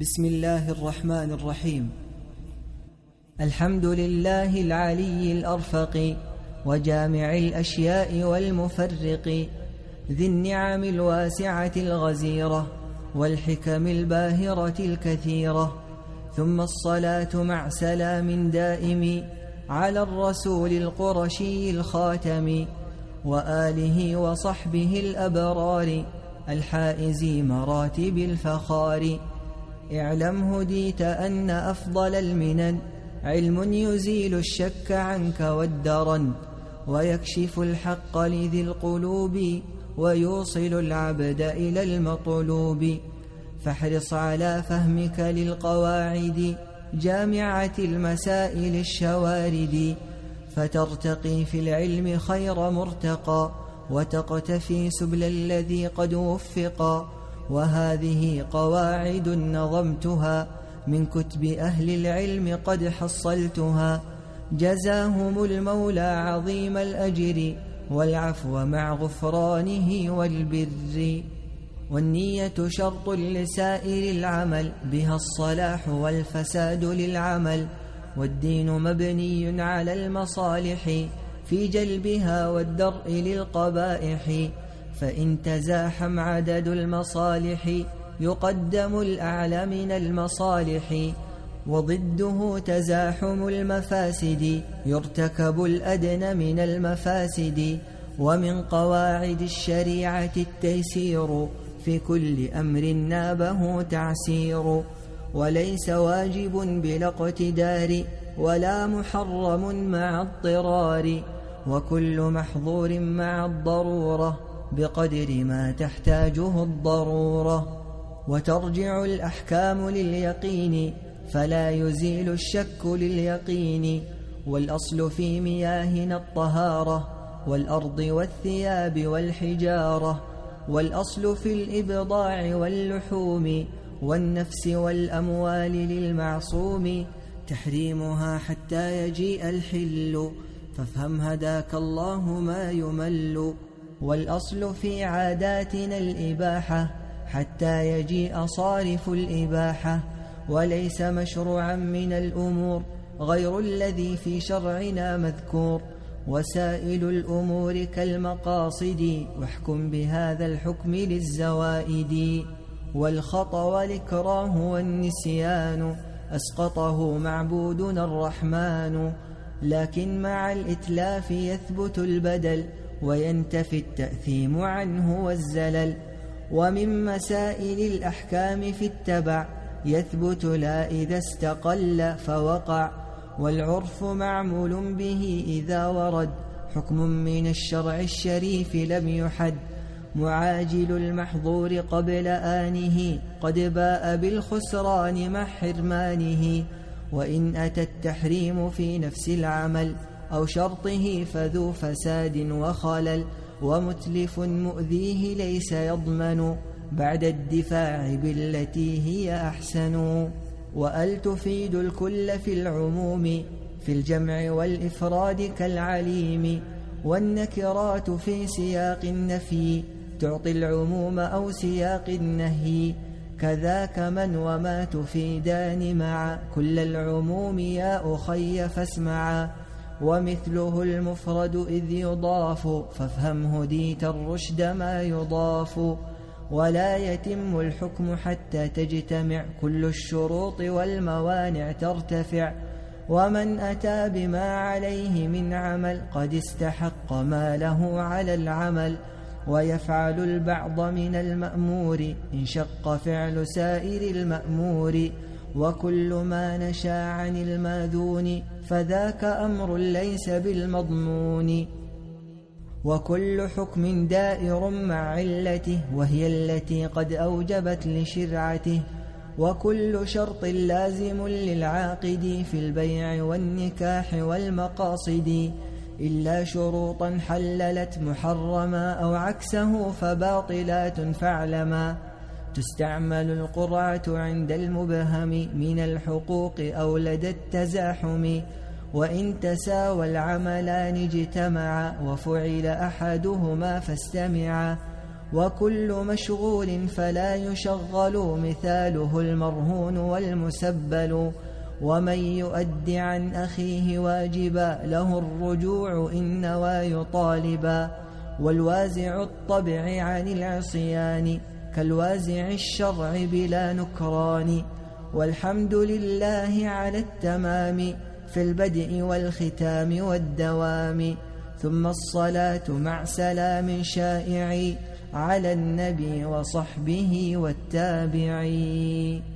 بسم الله الرحمن الرحيم. الحمد لله العلي الأرفق وجامع الأشياء والمفرق ذي النعم الواسعة الغزيرة والحكم الباهرة الكثيرة ثم الصلاة مع سلام دائم على الرسول القرشي الخاتم وآله وصحبه الأبرار الحائز مراتب الفخار. اعلم هديت أن أفضل المنن. علم يزيل الشك عنك والدرن ويكشف الحق لذي القلوب ويوصل العبد إلى المطلوب. فاحرص على فهمك للقواعد جامعة المسائل الشوارد. فترتقي في العلم خير مرتقى وتقتفي سبل الذي قد وفقا وهذه قواعد نظمتها من كتب أهل العلم قد حصلتها. جزاهم المولى عظيم الأجر والعفو مع غفرانه والبر. والنية شرط لسائر العمل بها الصلاح والفساد للعمل. والدين مبني على المصالح في جلبها والدرء للقبائح. فإن تزاحم عدد المصالح يقدم الأعلى من المصالح وضده تزاحم المفاسد يرتكب الأدنى من المفاسد ومن قواعد الشريعة التيسير في كل أمر نابه تعسير وليس واجب بلا اقتدار ولا محرم مع اضطرار وكل محظور مع الضرورة بقدر ما تحتاجه الضرورة وترجع الأحكام لليقين فلا يزيل الشك لليقين. والأصل في مياهنا الطهارة والأرض والثياب والحجارة. والأصل في الإبضاع واللحوم والنفس والأموال للمعصوم. تحريمها حتى يجيء الحل فافهم هداك الله ما يمل. والأصل في عاداتنا الإباحة حتى يجيء صارف الإباحة. وليس مشروعا من الأمور غير الذي في شرعنا مذكور. وسائل الأمور كالمقاصد واحكم بهذا الحكم للزوائد. والخطأ والإكراه والنسيان أسقطه معبودنا الرحمن. لكن مع الإتلاف يثبت البدل وينتفي التأثيم عنه والزلل ومن مسائل الأحكام في التبع يثبت لا إذا استقل فوقع والعرف معمول به إذا ورد حكم من الشرع الشريف لم يحد معاجل المحظور قبل آنه قد باء بالخسران مع حرمانه وإن أتى التحريم في نفس العمل أو شرطه فذو فساد وخلل ومتلف مؤذيه ليس يضمن بعد الدفاع بالتي هي أحسن. وأل تفيد الكل في العموم في الجمع والإفراد كالعليم. والنكرات في سياق النفي تعطي العموم أو سياق النهي. كذاك من وما تفيدان مع كل العموم يا أخي فاسمعا ومثله المفرد إذ يضاف فافهم هديت الرشد ما يضاف. ولا يتم الحكم حتى تجتمع كل الشروط والموانع ترتفع. ومن أتى بما عليه من عمل قد استحق ما له على العمل. ويفعل البعض من المأمور إن شق فعل سائر المأمور. وكل ما نشا عن الماذون فذاك أمر ليس بالمضمون. وكل حكم دائر مع علته وهي التي قد أوجبت لشرعته. وكل شرط لازم للعاقد في البيع والنكاح والمقاصد. إلا شروطا حللت محرما أو عكسه فباطلات فاعلما. تستعمل القرعة عند المبهم من الحقوق أو لدى التزاحم وإن تساوى العملان اجتمعا وفعل أحدهما فاستمعا. وكل مشغول فلا يشغل مثاله المرهون والمسبل. ومن يؤد عن أخيه واجبا له الرجوع إن نوى يطالبا. والوازع الطبع عن العصيان. كالوازع الشرع بلا نكران والحمد لله على التمام في البدء والختام والدوام. ثم الصلاة مع سلام شائع على النبي وصحبه والتابعين.